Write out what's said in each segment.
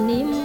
你。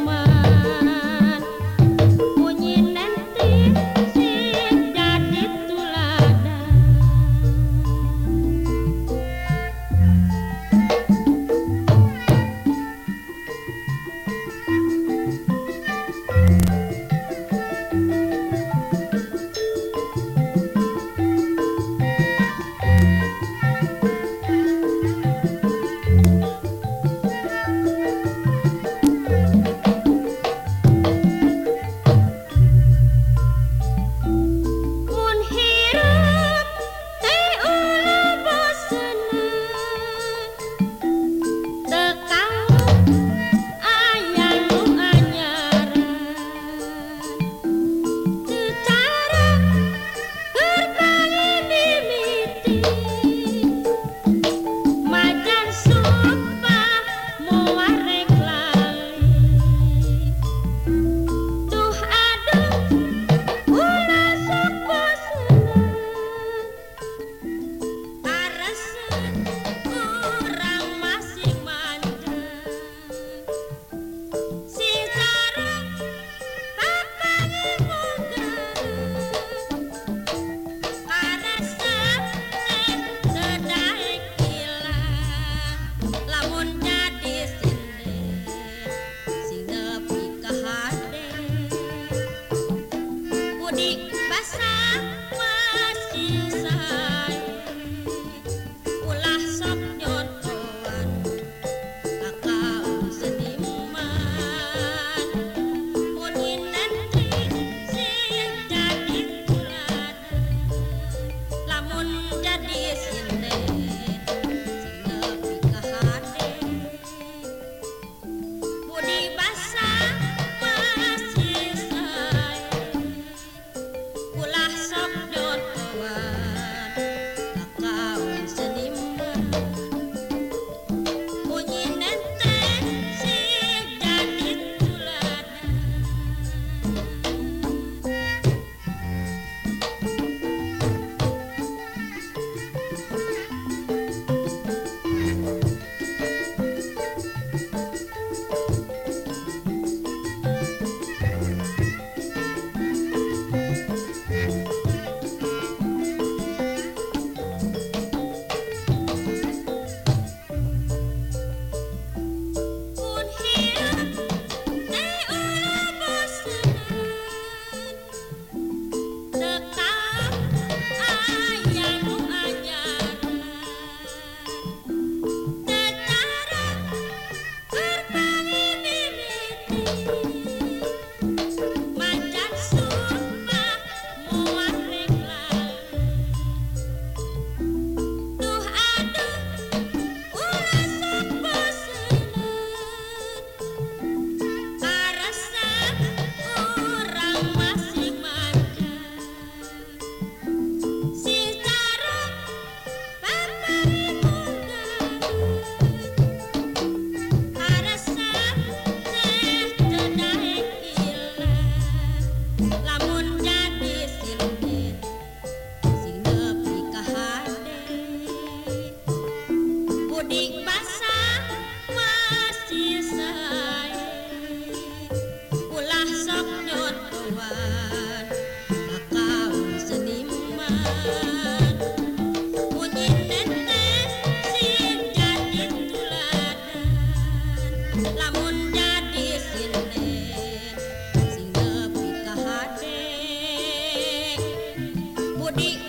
我的